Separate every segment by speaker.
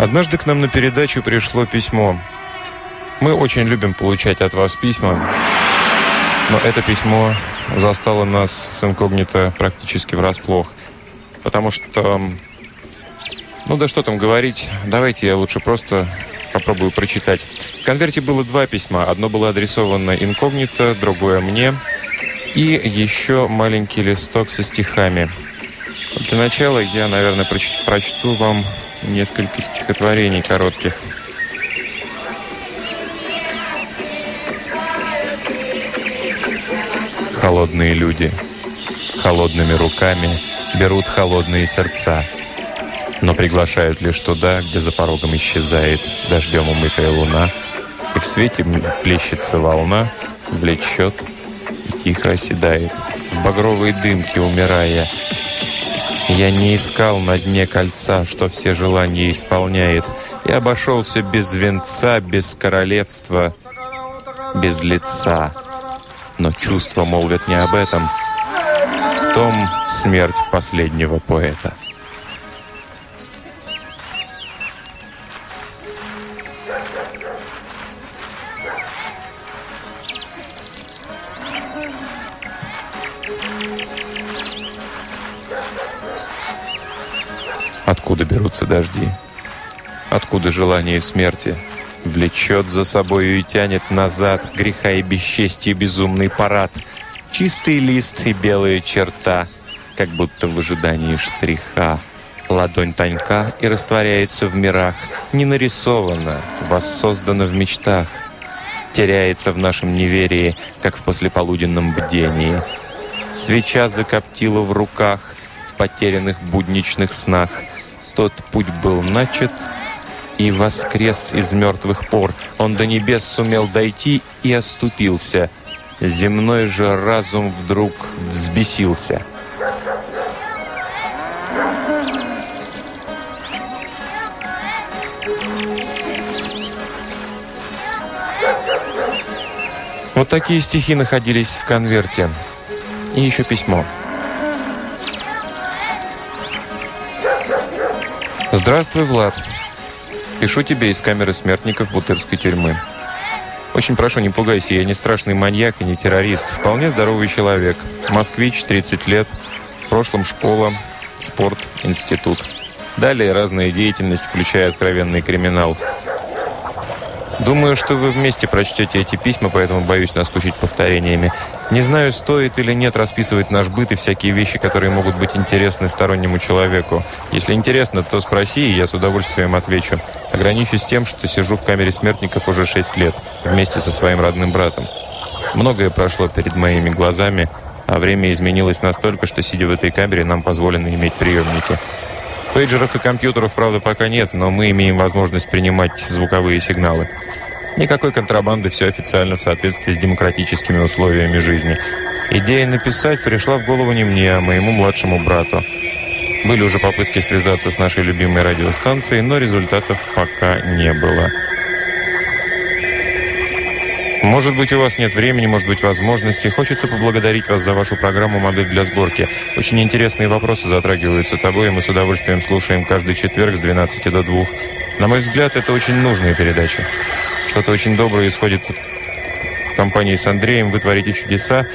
Speaker 1: Однажды к нам на передачу пришло письмо. Мы очень любим получать от вас письма, но это письмо застало нас с инкогнито практически врасплох. Потому что... Ну да что там говорить, давайте я лучше просто попробую прочитать. В конверте было два письма. Одно было адресовано инкогнито, другое мне. И еще маленький листок со стихами. Для начала я, наверное, прочту вам несколько стихотворений коротких. Холодные люди холодными руками берут холодные сердца, но приглашают лишь туда, где за порогом исчезает дождем умытая луна, и в свете плещется волна, влечет и тихо оседает, в багровой дымке умирая, я не искал на дне кольца, что все желания исполняет. Я обошелся без венца, без королевства, без лица. Но чувства молвят не об этом. В том смерть последнего поэта. Откуда берутся дожди? Откуда желание смерти? Влечет за собою и тянет назад Греха и бесчестия безумный парад. Чистый лист и белая черта, Как будто в ожидании штриха. Ладонь тонька и растворяется в мирах, Не нарисована, воссоздана в мечтах. Теряется в нашем неверии, Как в послеполуденном бдении. Свеча закоптила в руках, В потерянных будничных снах — тот путь был начат и воскрес из мертвых пор. Он до небес сумел дойти и оступился. Земной же разум вдруг взбесился. Вот такие стихи находились в конверте. И еще письмо. «Здравствуй, Влад. Пишу тебе из камеры смертников Бутырской тюрьмы. Очень прошу, не пугайся, я не страшный маньяк и не террорист. Вполне здоровый человек. Москвич, 30 лет. В прошлом школа, спорт, институт. Далее разная деятельность, включая откровенный криминал. Думаю, что вы вместе прочтете эти письма, поэтому боюсь наскучить повторениями. Не знаю, стоит или нет расписывать наш быт и всякие вещи, которые могут быть интересны стороннему человеку. Если интересно, то спроси, и я с удовольствием отвечу. Ограничусь тем, что сижу в камере смертников уже 6 лет, вместе со своим родным братом. Многое прошло перед моими глазами, а время изменилось настолько, что, сидя в этой камере, нам позволено иметь приемники. Пейджеров и компьютеров, правда, пока нет, но мы имеем возможность принимать звуковые сигналы. Никакой контрабанды, все официально в соответствии с демократическими условиями жизни. Идея написать пришла в голову не мне, а моему младшему брату. Были уже попытки связаться с нашей любимой радиостанцией, но результатов пока не было. Может быть, у вас нет времени, может быть, возможности. Хочется поблагодарить вас за вашу программу «Модель для сборки». Очень интересные вопросы затрагиваются тобой, и мы с удовольствием слушаем каждый четверг с 12 до 2. На мой взгляд, это очень нужная передача. Что-то очень доброе исходит в компании с Андреем. Вы творите чудеса.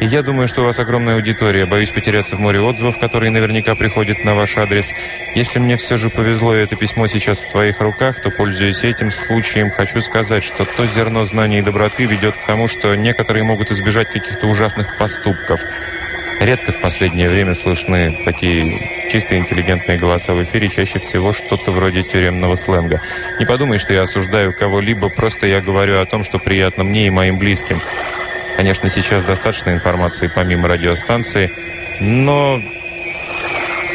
Speaker 1: И я думаю, что у вас огромная аудитория. Боюсь потеряться в море отзывов, которые наверняка приходят на ваш адрес. Если мне все же повезло, и это письмо сейчас в твоих руках, то, пользуясь этим случаем, хочу сказать, что то зерно знаний и доброты ведет к тому, что некоторые могут избежать каких-то ужасных поступков. Редко в последнее время слышны такие чисто интеллигентные голоса в эфире, чаще всего что-то вроде тюремного сленга. Не подумай, что я осуждаю кого-либо, просто я говорю о том, что приятно мне и моим близким. Конечно, сейчас достаточно информации помимо радиостанции, но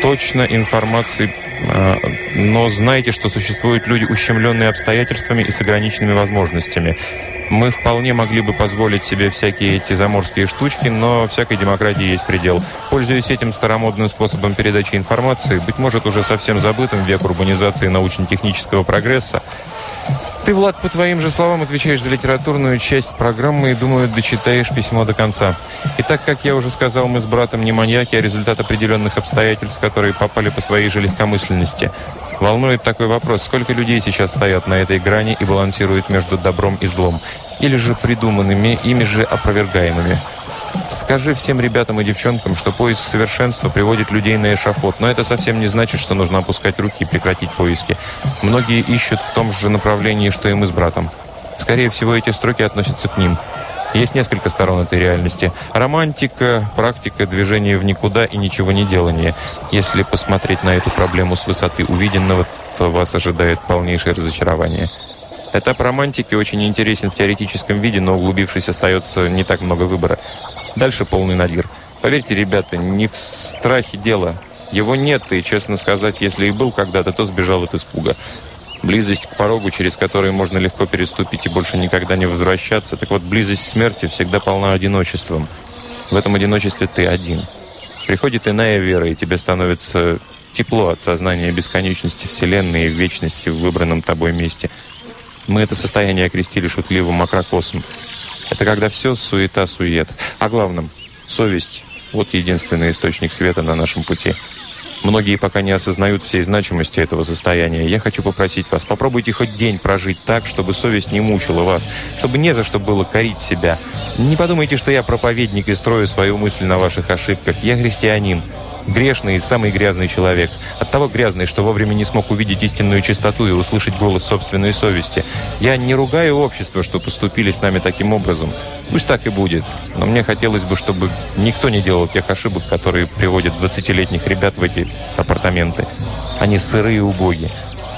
Speaker 1: точно информации а, но знайте, что существуют люди, ущемленные обстоятельствами и с ограниченными возможностями. Мы вполне могли бы позволить себе всякие эти заморские штучки, но всякой демократии есть предел. Пользуясь этим старомодным способом передачи информации, быть может, уже совсем забытым век урбанизации научно-технического прогресса, ты, Влад, по твоим же словам отвечаешь за литературную часть программы и, думаю, дочитаешь письмо до конца. И так, как я уже сказал, мы с братом не маньяки, а результат определенных обстоятельств, которые попали по своей же легкомысленности. Волнует такой вопрос, сколько людей сейчас стоят на этой грани и балансируют между добром и злом, или же придуманными, ими же опровергаемыми. Скажи всем ребятам и девчонкам, что поиск совершенства приводит людей на эшафот, но это совсем не значит, что нужно опускать руки и прекратить поиски. Многие ищут в том же направлении, что и мы с братом. Скорее всего, эти строки относятся к ним. Есть несколько сторон этой реальности. Романтика, практика, движение в никуда и ничего не делание. Если посмотреть на эту проблему с высоты увиденного, то вас ожидает полнейшее разочарование. Этап романтики очень интересен в теоретическом виде, но углубившись остается не так много выбора. Дальше полный надир. Поверьте, ребята, не в страхе дело. Его нет, и, честно сказать, если и был когда-то, то сбежал от испуга. Близость к порогу, через который можно легко переступить и больше никогда не возвращаться. Так вот, близость смерти всегда полна одиночеством. В этом одиночестве ты один. Приходит иная вера, и тебе становится тепло от сознания бесконечности Вселенной и вечности в выбранном тобой месте. Мы это состояние окрестили шутливым макрокосом. Это когда все суета-сует. О главном — совесть. Вот единственный источник света на нашем пути. Многие пока не осознают всей значимости этого состояния. Я хочу попросить вас, попробуйте хоть день прожить так, чтобы совесть не мучила вас, чтобы не за что было корить себя. Не подумайте, что я проповедник и строю свою мысль на ваших ошибках. Я христианин. Грешный и самый грязный человек. От того грязный, что вовремя не смог увидеть истинную чистоту и услышать голос собственной совести. Я не ругаю общество, что поступили с нами таким образом. Пусть так и будет. Но мне хотелось бы, чтобы никто не делал тех ошибок, которые приводят 20-летних ребят в эти апартаменты. Они сырые и убоги.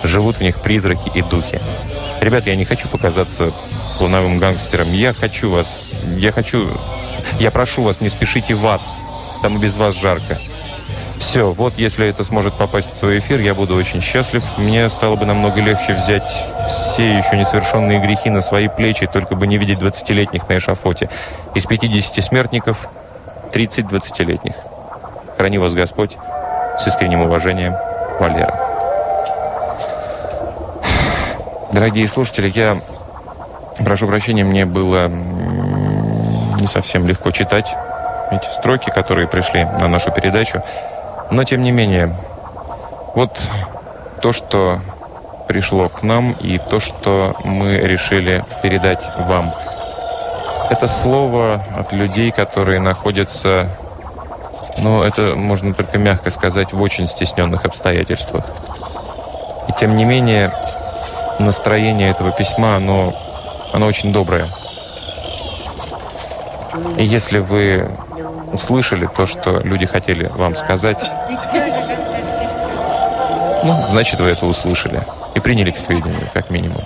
Speaker 1: Живут в них призраки и духи. Ребят, я не хочу показаться плановым гангстером. Я хочу вас... Я хочу... Я прошу вас, не спешите в ад. Там и без вас жарко. Все, вот если это сможет попасть в свой эфир, я буду очень счастлив. Мне стало бы намного легче взять все еще несовершенные грехи на свои плечи, только бы не видеть 20-летних на эшафоте. Из 50 смертников 30 20-летних. Храни вас Господь. С искренним уважением, Валера. Дорогие слушатели, я прошу прощения, мне было не совсем легко читать эти строки, которые пришли на нашу передачу. Но, тем не менее, вот то, что пришло к нам, и то, что мы решили передать вам. Это слово от людей, которые находятся, ну, это можно только мягко сказать, в очень стесненных обстоятельствах. И тем не менее, настроение этого письма, оно, оно очень доброе. И если вы услышали то, что люди хотели вам сказать, ну, значит, вы это услышали и приняли к сведению, как минимум.